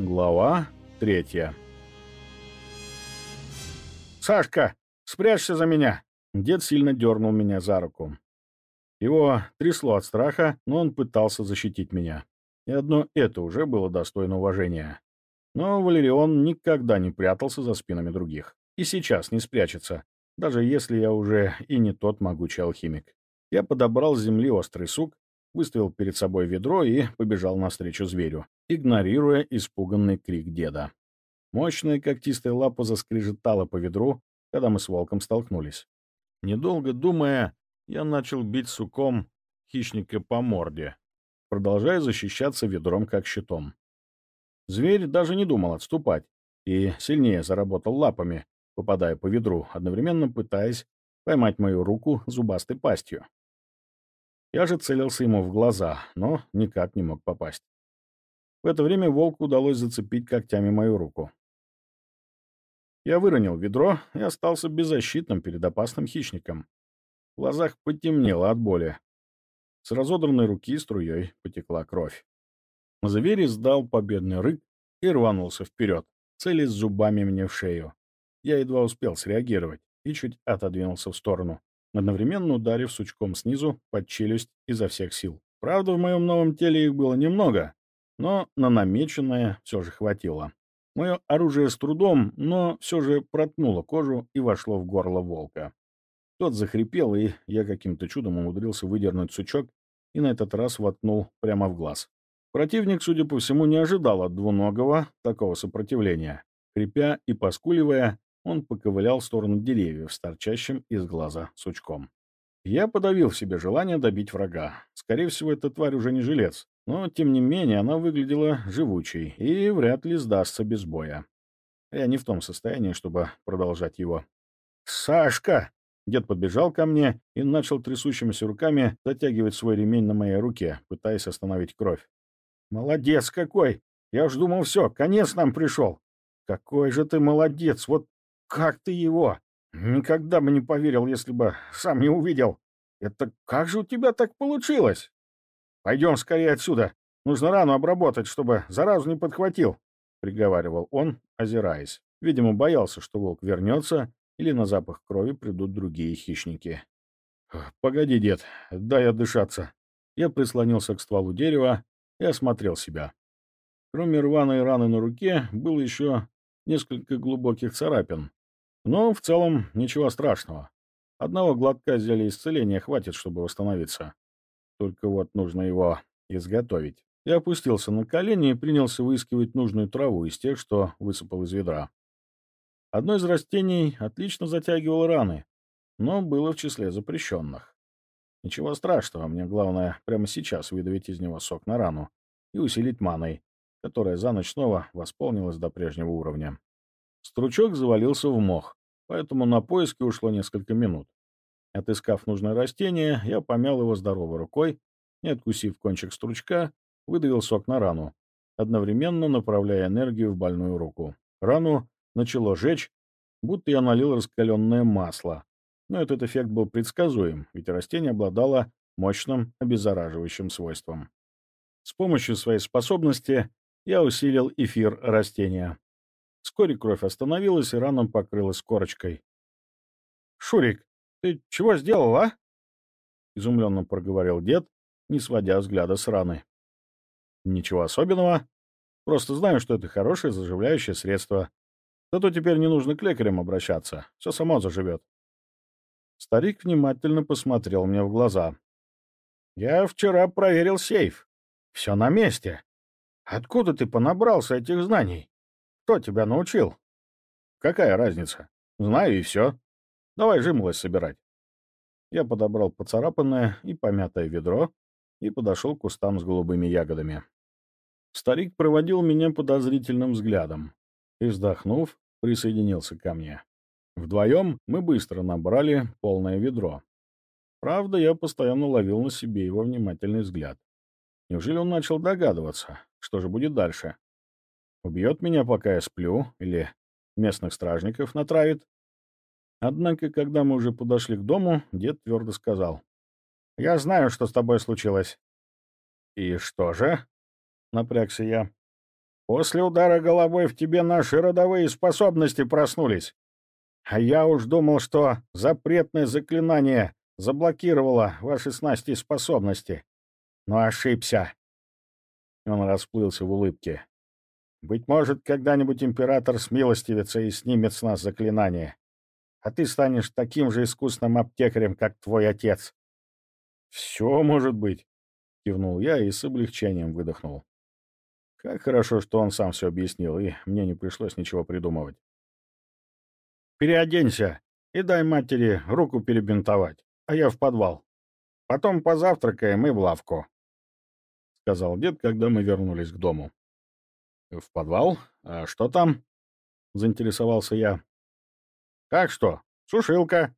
Глава третья. «Сашка, спрячься за меня!» Дед сильно дернул меня за руку. Его трясло от страха, но он пытался защитить меня. И одно это уже было достойно уважения. Но Валерион никогда не прятался за спинами других. И сейчас не спрячется, даже если я уже и не тот могучий алхимик. Я подобрал с земли острый сук, выставил перед собой ведро и побежал навстречу зверю, игнорируя испуганный крик деда. Мощная когтистая лапа заскрежетала по ведру, когда мы с волком столкнулись. Недолго думая, я начал бить суком хищника по морде, продолжая защищаться ведром как щитом. Зверь даже не думал отступать и сильнее заработал лапами, попадая по ведру, одновременно пытаясь поймать мою руку зубастой пастью. Я же целился ему в глаза, но никак не мог попасть. В это время волку удалось зацепить когтями мою руку. Я выронил ведро и остался беззащитным перед опасным хищником. В глазах потемнело от боли. С разодранной руки струей потекла кровь. Зверь издал победный рык и рванулся вперед, целясь зубами мне в шею. Я едва успел среагировать и чуть отодвинулся в сторону одновременно ударив сучком снизу под челюсть изо всех сил. Правда, в моем новом теле их было немного, но на намеченное все же хватило. Мое оружие с трудом, но все же проткнуло кожу и вошло в горло волка. Тот захрипел, и я каким-то чудом умудрился выдернуть сучок и на этот раз воткнул прямо в глаз. Противник, судя по всему, не ожидал от двуногого такого сопротивления. Хрипя и поскуливая, он поковылял в сторону деревьев с торчащим из глаза сучком. Я подавил в себе желание добить врага. Скорее всего, эта тварь уже не жилец, но, тем не менее, она выглядела живучей и вряд ли сдастся без боя. Я не в том состоянии, чтобы продолжать его. «Сашка!» Дед подбежал ко мне и начал трясущимися руками затягивать свой ремень на моей руке, пытаясь остановить кровь. «Молодец какой! Я уж думал, все, конец нам пришел! Какой же ты молодец! Вот «Как ты его? Никогда бы не поверил, если бы сам не увидел. Это как же у тебя так получилось? Пойдем скорее отсюда. Нужно рану обработать, чтобы заразу не подхватил», — приговаривал он, озираясь. Видимо, боялся, что волк вернется или на запах крови придут другие хищники. «Погоди, дед, дай отдышаться». Я прислонился к стволу дерева и осмотрел себя. Кроме рваной раны на руке, было еще несколько глубоких царапин, но в целом ничего страшного. Одного глотка зелья исцеления хватит, чтобы восстановиться. Только вот нужно его изготовить. Я опустился на колени и принялся выискивать нужную траву из тех, что высыпал из ведра. Одно из растений отлично затягивало раны, но было в числе запрещенных. Ничего страшного, мне главное прямо сейчас выдавить из него сок на рану и усилить маной, которая за ночь снова восполнилась до прежнего уровня. Стручок завалился в мох, поэтому на поиски ушло несколько минут. Отыскав нужное растение, я помял его здоровой рукой и, откусив кончик стручка, выдавил сок на рану, одновременно направляя энергию в больную руку. Рану начало жечь, будто я налил раскаленное масло. Но этот эффект был предсказуем, ведь растение обладало мощным обеззараживающим свойством. С помощью своей способности я усилил эфир растения. Вскоре кровь остановилась, и рана покрылась корочкой. «Шурик, ты чего сделал, а?» — изумленно проговорил дед, не сводя взгляда с раны. «Ничего особенного. Просто знаю, что это хорошее заживляющее средство. Зато теперь не нужно к лекарям обращаться. Все само заживет». Старик внимательно посмотрел мне в глаза. «Я вчера проверил сейф. Все на месте. Откуда ты понабрался этих знаний?» Кто тебя научил? Какая разница? Знаю и все. Давай жимолость собирать. Я подобрал поцарапанное и помятое ведро и подошел к кустам с голубыми ягодами. Старик проводил меня подозрительным взглядом и, вздохнув, присоединился ко мне. Вдвоем мы быстро набрали полное ведро. Правда, я постоянно ловил на себе его внимательный взгляд. Неужели он начал догадываться, что же будет дальше? Убьет меня, пока я сплю, или местных стражников натравит. Однако, когда мы уже подошли к дому, дед твердо сказал. «Я знаю, что с тобой случилось». «И что же?» — напрягся я. После удара головой в тебе наши родовые способности проснулись. А я уж думал, что запретное заклинание заблокировало ваши снасти способности. Но ошибся. Он расплылся в улыбке. Быть может, когда-нибудь император смилостивится и снимет с нас заклинание. А ты станешь таким же искусным аптекарем, как твой отец. — Все может быть, — кивнул я и с облегчением выдохнул. Как хорошо, что он сам все объяснил, и мне не пришлось ничего придумывать. «Переоденься и дай матери руку перебинтовать, а я в подвал. Потом позавтракаем и в лавку», — сказал дед, когда мы вернулись к дому. «В подвал? А что там?» — заинтересовался я. «Как что? Сушилка.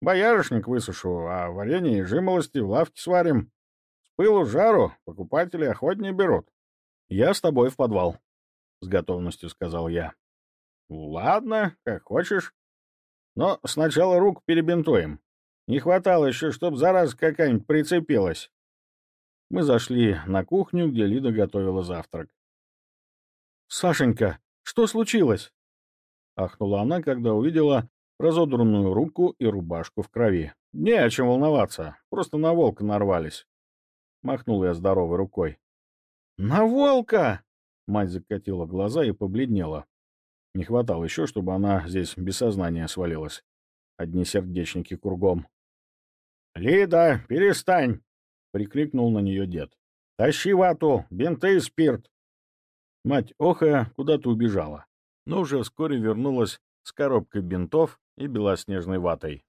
Боярышник высушу, а варенье и жимолости в лавке сварим. С пылу жару покупатели охотнее берут». «Я с тобой в подвал», — с готовностью сказал я. «Ладно, как хочешь. Но сначала рук перебинтуем. Не хватало еще, чтоб зараза какая-нибудь прицепилась». Мы зашли на кухню, где Лида готовила завтрак. «Сашенька, что случилось?» — ахнула она, когда увидела разодранную руку и рубашку в крови. «Не о чем волноваться, просто на волка нарвались». Махнул я здоровой рукой. «На волка!» Мать закатила глаза и побледнела. Не хватало еще, чтобы она здесь без сознания свалилась. Одни сердечники кругом. «Лида, перестань!» — прикрикнул на нее дед. «Тащи вату, бинты и спирт!» Мать охая куда-то убежала, но уже вскоре вернулась с коробкой бинтов и белоснежной ватой.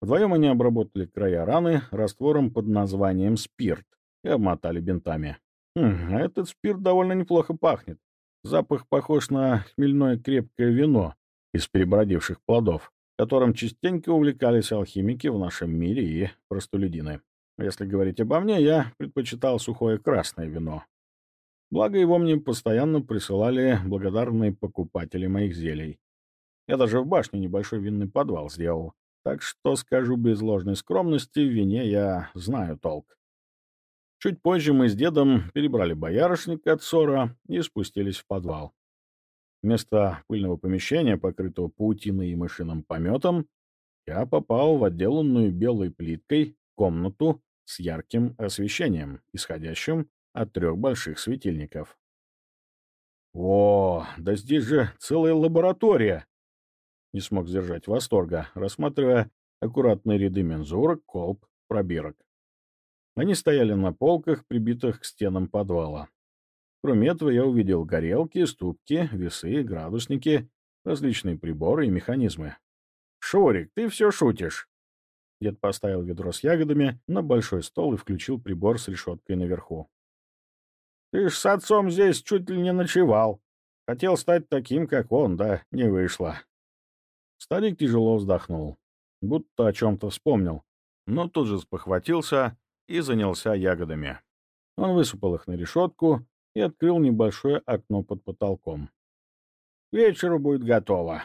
Вдвоем они обработали края раны раствором под названием спирт и обмотали бинтами. Хм, а этот спирт довольно неплохо пахнет. Запах похож на хмельное крепкое вино из перебродивших плодов, которым частенько увлекались алхимики в нашем мире и простолюдины. Если говорить обо мне, я предпочитал сухое красное вино. Благо его мне постоянно присылали благодарные покупатели моих зелий. Я даже в башне небольшой винный подвал сделал. Так что, скажу без ложной скромности, в вине я знаю толк. Чуть позже мы с дедом перебрали боярышник от ссора и спустились в подвал. Вместо пыльного помещения, покрытого паутиной и мышиным пометом, я попал в отделанную белой плиткой комнату с ярким освещением, исходящим от трех больших светильников. «О, да здесь же целая лаборатория!» Не смог сдержать восторга, рассматривая аккуратные ряды мензурок, колб, пробирок. Они стояли на полках, прибитых к стенам подвала. Кроме этого, я увидел горелки, ступки, весы, градусники, различные приборы и механизмы. «Шурик, ты все шутишь!» Дед поставил ведро с ягодами на большой стол и включил прибор с решеткой наверху. «Ты ж с отцом здесь чуть ли не ночевал. Хотел стать таким, как он, да не вышло». Старик тяжело вздохнул, будто о чем-то вспомнил, но тут же спохватился и занялся ягодами. Он высыпал их на решетку и открыл небольшое окно под потолком. — вечеру будет готово.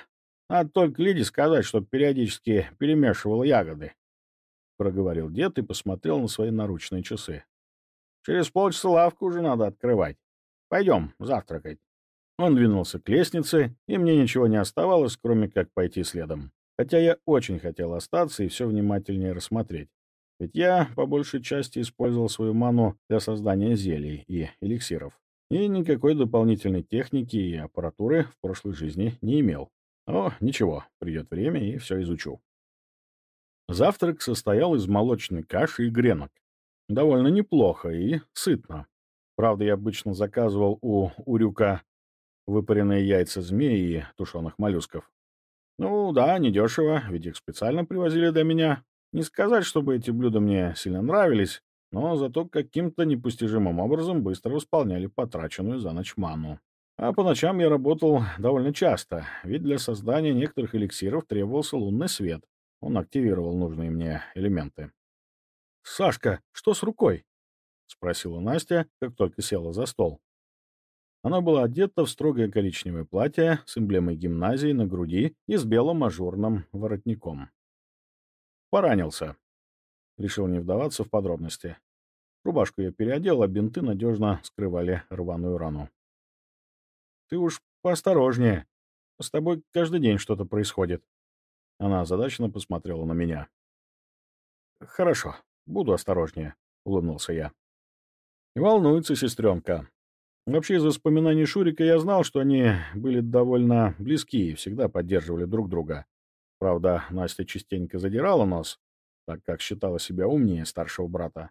Надо только Лиде сказать, чтобы периодически перемешивала ягоды, — проговорил дед и посмотрел на свои наручные часы. — Через полчаса лавку уже надо открывать. Пойдем завтракать. Он двинулся к лестнице, и мне ничего не оставалось, кроме как пойти следом. Хотя я очень хотел остаться и все внимательнее рассмотреть. Ведь я, по большей части, использовал свою ману для создания зелий и эликсиров. И никакой дополнительной техники и аппаратуры в прошлой жизни не имел. Но ничего, придет время и все изучу. Завтрак состоял из молочной каши и гренок. Довольно неплохо и сытно. Правда, я обычно заказывал у Урюка выпаренные яйца змеи и тушеных моллюсков. Ну да, недешево, ведь их специально привозили до меня. Не сказать, чтобы эти блюда мне сильно нравились, но зато каким-то непостижимым образом быстро восполняли потраченную за ночь ману. А по ночам я работал довольно часто, ведь для создания некоторых эликсиров требовался лунный свет. Он активировал нужные мне элементы. «Сашка, что с рукой?» — спросила Настя, как только села за стол. Она была одета в строгое коричневое платье с эмблемой гимназии на груди и с белым ажурным воротником. Поранился. Решил не вдаваться в подробности. Рубашку я переодел, а бинты надежно скрывали рваную рану. ты уж поосторожнее. С тобой каждый день что-то происходит». Она озадаченно посмотрела на меня. «Хорошо, буду осторожнее», — улыбнулся я. «Не волнуется сестренка. Вообще, из воспоминаний Шурика я знал, что они были довольно близки и всегда поддерживали друг друга. Правда, Настя частенько задирала нос, так как считала себя умнее старшего брата.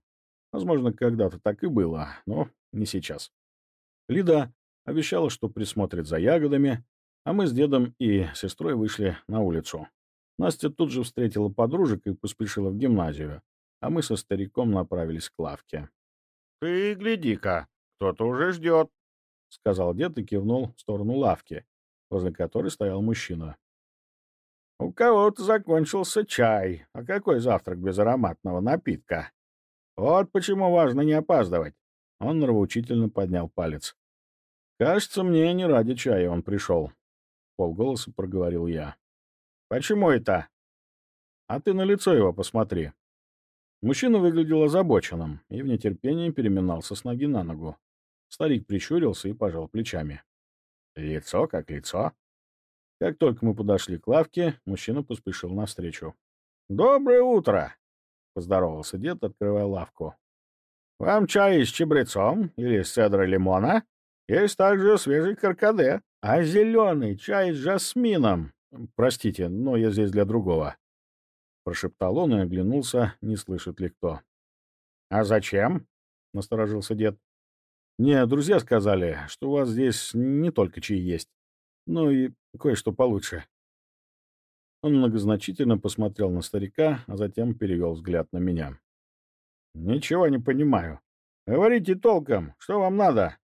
Возможно, когда-то так и было, но не сейчас. Лида обещала, что присмотрит за ягодами, а мы с дедом и сестрой вышли на улицу. Настя тут же встретила подружек и поспешила в гимназию, а мы со стариком направились к лавке. — Ты гляди-ка, кто-то уже ждет, — сказал дед и кивнул в сторону лавки, возле которой стоял мужчина. — У кого-то закончился чай. А какой завтрак без ароматного напитка? Вот почему важно не опаздывать. Он нравоучительно поднял палец. «Кажется, мне не ради чая он пришел», — полголоса проговорил я. «Почему это?» «А ты на лицо его посмотри». Мужчина выглядел озабоченным и в нетерпении переминался с ноги на ногу. Старик прищурился и пожал плечами. Лицо как лицо. Как только мы подошли к лавке, мужчина поспешил навстречу. «Доброе утро!» — поздоровался дед, открывая лавку. «Вам чай с чабрецом или с цедрой лимона? Есть также свежий каркаде, а зеленый чай с жасмином. Простите, но я здесь для другого». Прошептал он и оглянулся, не слышит ли кто. «А зачем?» — насторожился дед. Мне друзья сказали, что у вас здесь не только чаи есть, но и кое-что получше. Он многозначительно посмотрел на старика, а затем перевел взгляд на меня. «Ничего не понимаю. Говорите толком, что вам надо?»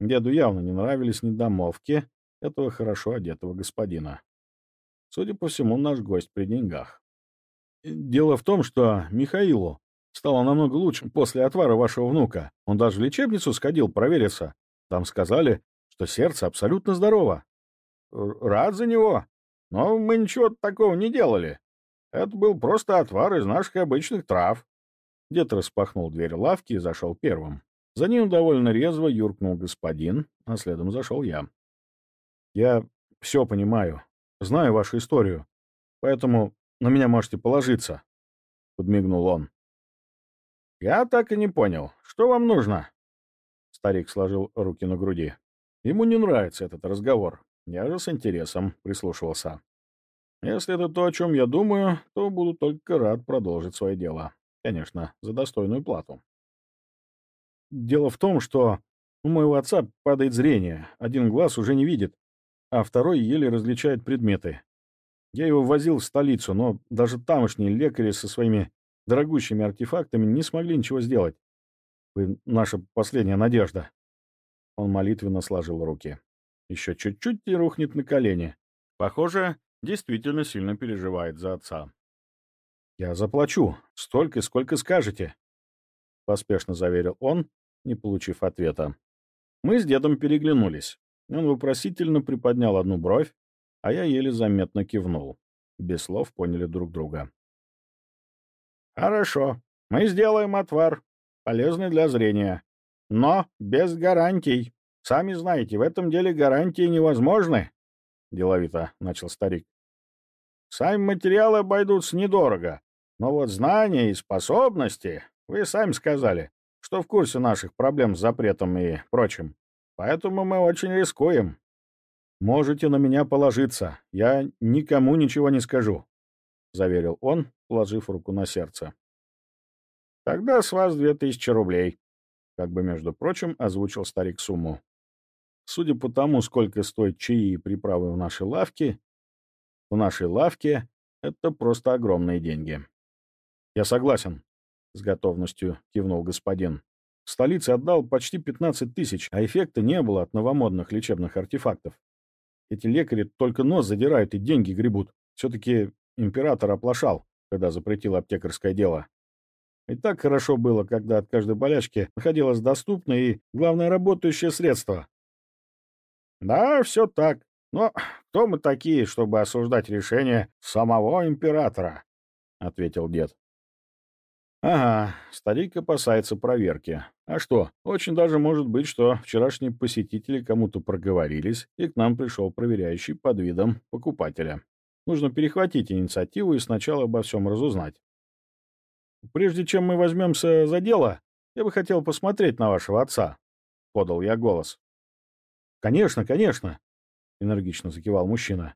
Деду явно не нравились недомовки этого хорошо одетого господина. Судя по всему, наш гость при деньгах. «Дело в том, что Михаилу Стало намного лучше после отвара вашего внука. Он даже в лечебницу сходил провериться. Там сказали, что сердце абсолютно здорово. Рад за него. Но мы ничего такого не делали. Это был просто отвар из наших обычных трав. Дед распахнул дверь лавки и зашел первым. За ним довольно резво юркнул господин, а следом зашел я. «Я все понимаю, знаю вашу историю, поэтому на меня можете положиться», — подмигнул он. «Я так и не понял. Что вам нужно?» Старик сложил руки на груди. Ему не нравится этот разговор. Я же с интересом прислушивался. Если это то, о чем я думаю, то буду только рад продолжить свое дело. Конечно, за достойную плату. Дело в том, что у моего отца падает зрение. Один глаз уже не видит, а второй еле различает предметы. Я его возил в столицу, но даже тамошние лекари со своими дорогущими артефактами не смогли ничего сделать. Вы наша последняя надежда. Он молитвенно сложил руки. Еще чуть-чуть и рухнет на колени. Похоже, действительно сильно переживает за отца. «Я заплачу. Столько, сколько скажете», — поспешно заверил он, не получив ответа. Мы с дедом переглянулись. Он вопросительно приподнял одну бровь, а я еле заметно кивнул. Без слов поняли друг друга. Хорошо, мы сделаем отвар, полезный для зрения. Но без гарантий. Сами знаете, в этом деле гарантии невозможны, — деловито начал старик. Сами материалы обойдутся недорого, но вот знания и способности, вы сами сказали, что в курсе наших проблем с запретом и прочим. Поэтому мы очень рискуем. Можете на меня положиться, я никому ничего не скажу, — заверил он, положив руку на сердце. «Тогда с вас две тысячи рублей», — как бы, между прочим, озвучил старик сумму. Судя по тому, сколько стоят чаи и приправы в нашей лавке, в нашей лавке это просто огромные деньги. «Я согласен», — с готовностью кивнул господин. В столице отдал почти 15 тысяч, а эффекта не было от новомодных лечебных артефактов. Эти лекари только нос задирают и деньги гребут. Все-таки император оплошал, когда запретил аптекарское дело. И так хорошо было, когда от каждой болячки находилось доступное и, главное, работающее средство. «Да, все так. Но кто мы такие, чтобы осуждать решение самого императора?» — ответил дед. Ага, старик опасается проверки. А что, очень даже может быть, что вчерашние посетители кому-то проговорились, и к нам пришел проверяющий под видом покупателя. Нужно перехватить инициативу и сначала обо всем разузнать. «Прежде чем мы возьмемся за дело, я бы хотел посмотреть на вашего отца», — подал я голос. «Конечно, конечно», — энергично закивал мужчина.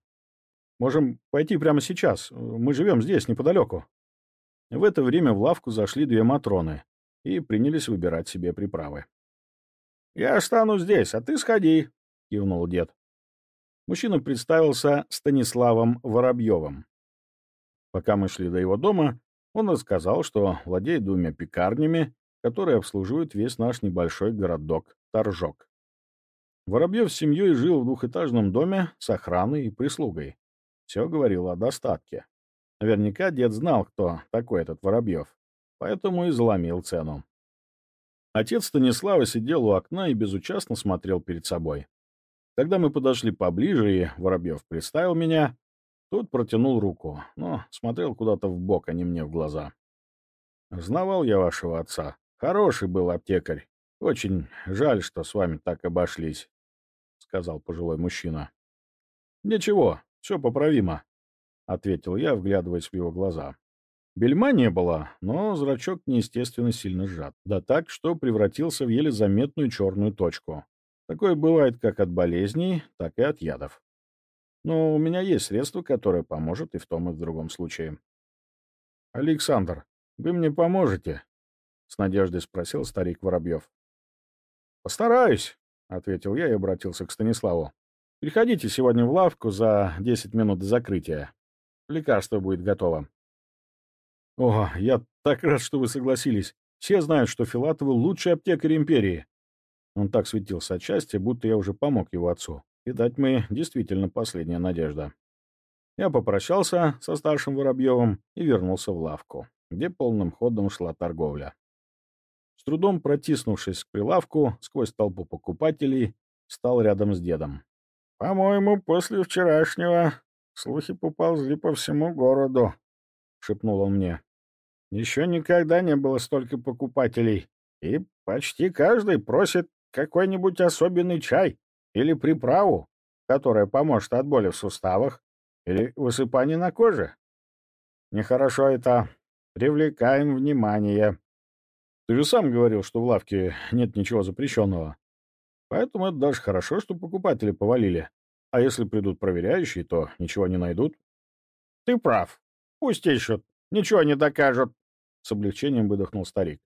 «Можем пойти прямо сейчас. Мы живем здесь, неподалеку». В это время в лавку зашли две Матроны и принялись выбирать себе приправы. «Я останусь здесь, а ты сходи», — кивнул дед. Мужчина представился Станиславом Воробьевым. Пока мы шли до его дома, он рассказал, что владеет двумя пекарнями, которые обслуживают весь наш небольшой городок Торжок. Воробьев с семьей жил в двухэтажном доме с охраной и прислугой. Все говорило о достатке. Наверняка дед знал, кто такой этот Воробьев, поэтому и заломил цену. Отец Станислава сидел у окна и безучастно смотрел перед собой. Когда мы подошли поближе, и Воробьев представил меня, тот протянул руку, но смотрел куда-то в бок, а не мне в глаза. «Знавал я вашего отца. Хороший был аптекарь. Очень жаль, что с вами так обошлись», — сказал пожилой мужчина. «Ничего, все поправимо», — ответил я, вглядываясь в его глаза. Бельма не было, но зрачок неестественно сильно сжат. Да так, что превратился в еле заметную черную точку. Такое бывает как от болезней, так и от ядов. Но у меня есть средство, которое поможет и в том, и в другом случае. «Александр, вы мне поможете?» — с надеждой спросил старик Воробьев. «Постараюсь», — ответил я и обратился к Станиславу. «Приходите сегодня в лавку за 10 минут до закрытия. Лекарство будет готово». «О, я так рад, что вы согласились. Все знают, что Филатовы — лучший аптекарь империи. Он так светился от счастья, будто я уже помог его отцу. И дать мы действительно последняя надежда. Я попрощался со старшим Воробьевым и вернулся в лавку, где полным ходом шла торговля. С трудом протиснувшись к прилавку сквозь толпу покупателей, стал рядом с дедом. «По-моему, после вчерашнего слухи поползли по всему городу», — шепнул он мне. «Еще никогда не было столько покупателей, и почти каждый просит какой-нибудь особенный чай или приправу, которая поможет от боли в суставах или высыпанию на коже. Нехорошо это. Привлекаем внимание. Ты же сам говорил, что в лавке нет ничего запрещенного. Поэтому это даже хорошо, что покупатели повалили. А если придут проверяющие, то ничего не найдут. Ты прав. Пусть ищут. Ничего не докажут. С облегчением выдохнул старик.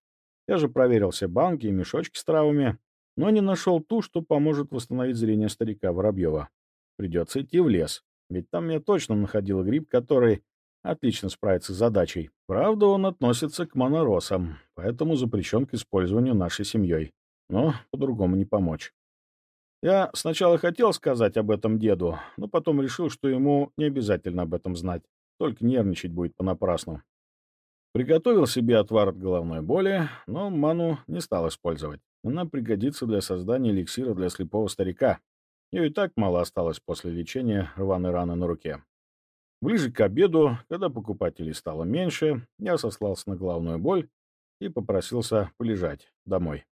Я же проверил все банки и мешочки с травами, но не нашел ту, что поможет восстановить зрение старика Воробьева. Придется идти в лес, ведь там я точно находил гриб, который отлично справится с задачей. Правда, он относится к моноросам, поэтому запрещен к использованию нашей семьей. Но по-другому не помочь. Я сначала хотел сказать об этом деду, но потом решил, что ему не обязательно об этом знать, только нервничать будет понапрасну. Приготовил себе отвар от головной боли, но ману не стал использовать. Она пригодится для создания эликсира для слепого старика. Ее и так мало осталось после лечения рваной раны на руке. Ближе к обеду, когда покупателей стало меньше, я сослался на головную боль и попросился полежать домой.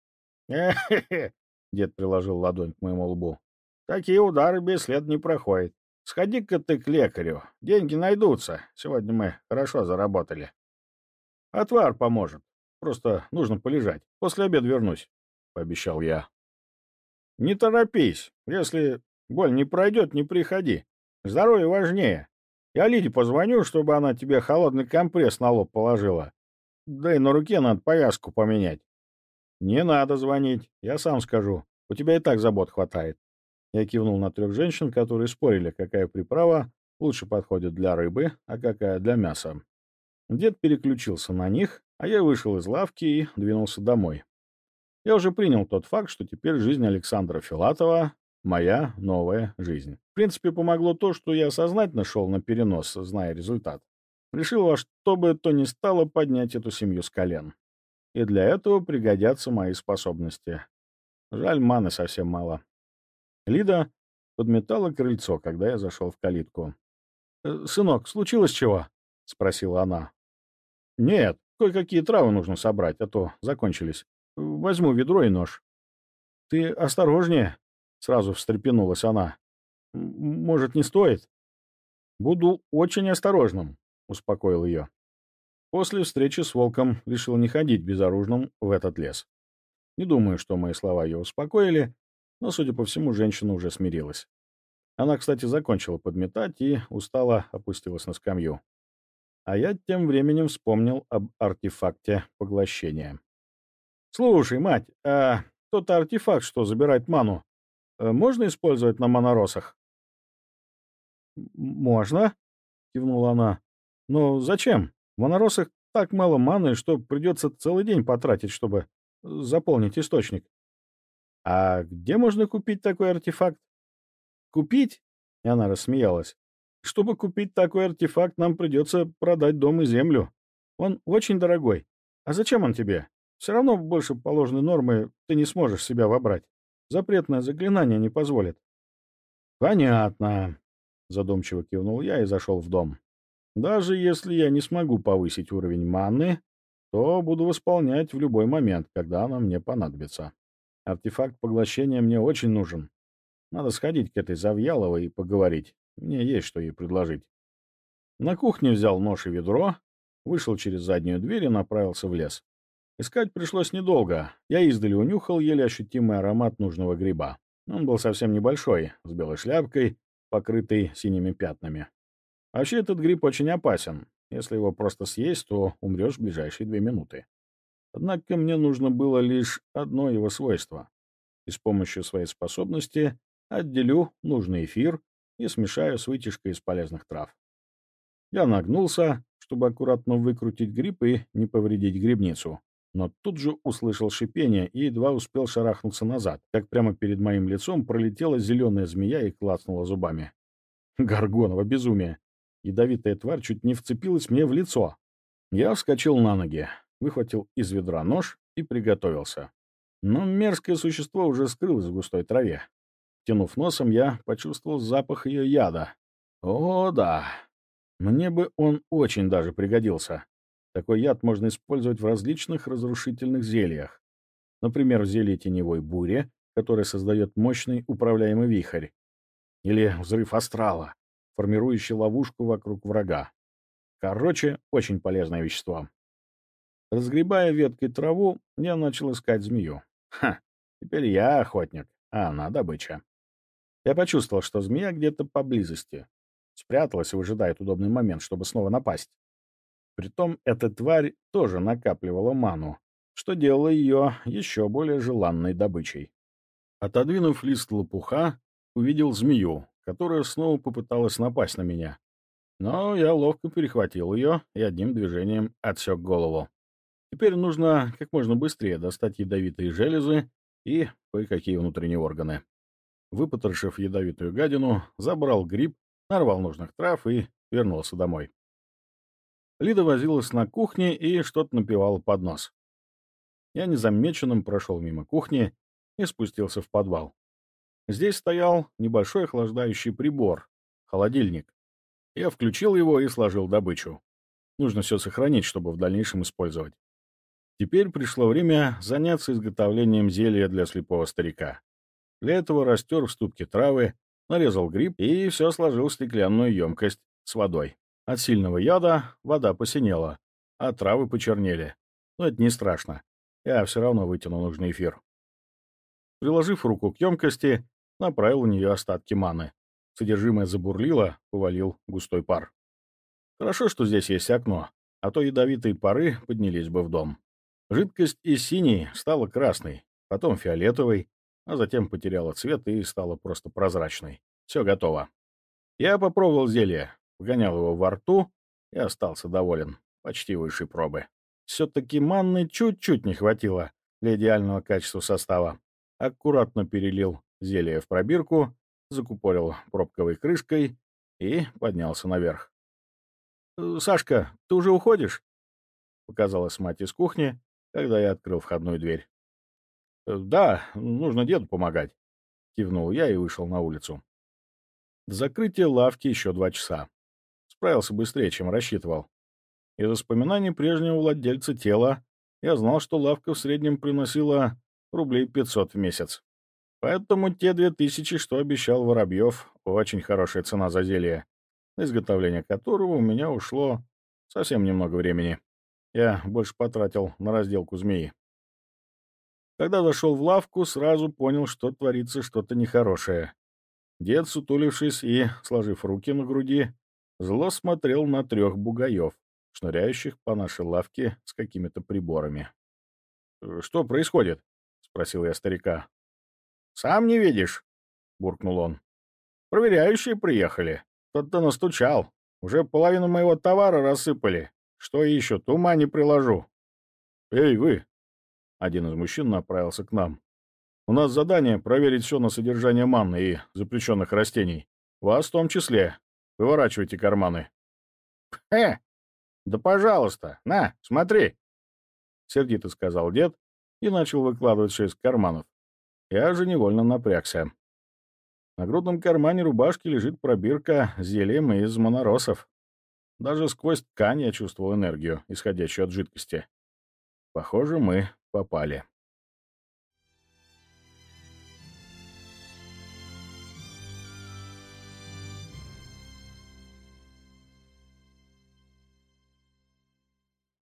«Э-хе-хе!» — дед приложил ладонь к моему лбу. «Такие удары бесслед не проходят. Сходи-ка ты к лекарю. Деньги найдутся. Сегодня мы хорошо заработали. Отвар поможет. Просто нужно полежать. После обеда вернусь», — пообещал я. «Не торопись. Если боль не пройдет, не приходи. Здоровье важнее. Я Лиде позвоню, чтобы она тебе холодный компресс на лоб положила. Да и на руке надо повязку поменять». «Не надо звонить. Я сам скажу. У тебя и так забот хватает». Я кивнул на трех женщин, которые спорили, какая приправа лучше подходит для рыбы, а какая для мяса. Дед переключился на них, а я вышел из лавки и двинулся домой. Я уже принял тот факт, что теперь жизнь Александра Филатова — моя новая жизнь. В принципе, помогло то, что я сознательно шел на перенос, зная результат. Решил во что бы то ни стало поднять эту семью с колен. И для этого пригодятся мои способности. Жаль, маны совсем мало. Лида подметала крыльцо, когда я зашел в калитку. «Э, «Сынок, случилось чего?» — спросила она. «Нет, кое-какие травы нужно собрать, а то закончились. Возьму ведро и нож». «Ты осторожнее», — сразу встрепенулась она. «Может, не стоит?» «Буду очень осторожным», — успокоил ее. После встречи с волком решил не ходить безоружным в этот лес. Не думаю, что мои слова ее успокоили, но, судя по всему, женщина уже смирилась. Она, кстати, закончила подметать и устало опустилась на скамью. А я тем временем вспомнил об артефакте поглощения. «Слушай, мать, а тот артефакт, что забирает ману, э, можно использовать на моноросах?» «Можно», — кивнула она. «Но зачем? Моноросах так мало маны, что придется целый день потратить, чтобы заполнить источник. А где можно купить такой артефакт? Купить? И она рассмеялась. Чтобы купить такой артефакт, нам придется продать дом и землю. Он очень дорогой. А зачем он тебе? Все равно больше положенной нормы ты не сможешь себя вобрать. Запретное заклинание не позволит. Понятно. Задумчиво кивнул я и зашел в дом. Даже если я не смогу повысить уровень маны, то буду восполнять в любой момент, когда она мне понадобится. Артефакт поглощения мне очень нужен. Надо сходить к этой Завьяловой и поговорить. Мне есть что ей предложить. На кухне взял нож и ведро, вышел через заднюю дверь и направился в лес. Искать пришлось недолго. Я издали унюхал еле ощутимый аромат нужного гриба. Он был совсем небольшой, с белой шляпкой, покрытый синими пятнами. Вообще этот гриб очень опасен. Если его просто съесть, то умрешь в ближайшие две минуты. Однако мне нужно было лишь одно его свойство. И с помощью своей способности отделю нужный эфир и смешаю с вытяжкой из полезных трав. Я нагнулся, чтобы аккуратно выкрутить гриб и не повредить грибницу, но тут же услышал шипение и едва успел шарахнуться назад, как прямо перед моим лицом пролетела зеленая змея и клацнула зубами. Горгоново безумие! Ядовитая тварь чуть не вцепилась мне в лицо. Я вскочил на ноги, выхватил из ведра нож и приготовился. Но мерзкое существо уже скрылось в густой траве. Тянув носом, я почувствовал запах ее яда. О, да. Мне бы он очень даже пригодился. Такой яд можно использовать в различных разрушительных зельях. Например, в зелье теневой бури, которое создает мощный управляемый вихрь. Или взрыв астрала, формирующий ловушку вокруг врага. Короче, очень полезное вещество. Разгребая веткой траву, я начал искать змею. Ха, теперь я охотник, а она добыча. Я почувствовал, что змея где-то поблизости. Спряталась и выжидает удобный момент, чтобы снова напасть. Притом эта тварь тоже накапливала ману, что делало ее еще более желанной добычей. Отодвинув лист лопуха, увидел змею, которая снова попыталась напасть на меня. Но я ловко перехватил ее и одним движением отсек голову. Теперь нужно как можно быстрее достать ядовитые железы и кое-какие внутренние органы. Выпотрошив ядовитую гадину, забрал гриб, нарвал нужных трав и вернулся домой. Лида возилась на кухне и что-то напивала под нос. Я незамеченным прошел мимо кухни и спустился в подвал. Здесь стоял небольшой охлаждающий прибор, холодильник. Я включил его и сложил добычу. Нужно все сохранить, чтобы в дальнейшем использовать. Теперь пришло время заняться изготовлением зелья для слепого старика. Для этого растер в ступке травы, нарезал гриб и все сложил в стеклянную емкость с водой. От сильного яда вода посинела, а травы почернели. Но это не страшно. Я все равно вытяну нужный эфир. Приложив руку к емкости, направил в нее остатки маны. Содержимое забурлило, повалил густой пар. Хорошо, что здесь есть окно, а то ядовитые пары поднялись бы в дом. Жидкость из синей стала красной, потом фиолетовой, а затем потеряла цвет и стала просто прозрачной. Все готово. Я попробовал зелье, вгонял его во рту и остался доволен. Почти высшей пробы. Все-таки манны чуть-чуть не хватило для идеального качества состава. Аккуратно перелил зелье в пробирку, закупорил пробковой крышкой и поднялся наверх. «Э, «Сашка, ты уже уходишь?» — показалась мать из кухни, когда я открыл входную дверь. «Э, «Да, нужно деду помогать», — кивнул я и вышел на улицу. До закрытия лавки еще два часа. Справился быстрее, чем рассчитывал. Из воспоминаний прежнего владельца тела я знал, что лавка в среднем приносила рублей 500 в месяц. Поэтому те две тысячи, что обещал Воробьев, очень хорошая цена за зелье, на изготовление которого у меня ушло совсем немного времени. Я больше потратил на разделку змеи. Когда зашел в лавку, сразу понял, что творится что-то нехорошее. Дед, сутулившись и сложив руки на груди, зло смотрел на трех бугаев, шныряющих по нашей лавке с какими-то приборами. «Что происходит?» — спросил я старика. «Сам не видишь?» — буркнул он. «Проверяющие приехали. Кто-то настучал. Уже половину моего товара рассыпали. Что ищут, ума не приложу». «Эй, вы!» Один из мужчин направился к нам. «У нас задание проверить все на содержание манны и запрещенных растений. Вас в том числе. Выворачивайте карманы». «Э, да пожалуйста, на, смотри!» Сердито сказал дед и начал выкладывать шесть карманов. Я же невольно напрягся. На грудном кармане рубашки лежит пробирка с зельем из моноросов. Даже сквозь ткань я чувствовал энергию, исходящую от жидкости. Похоже, мы попали.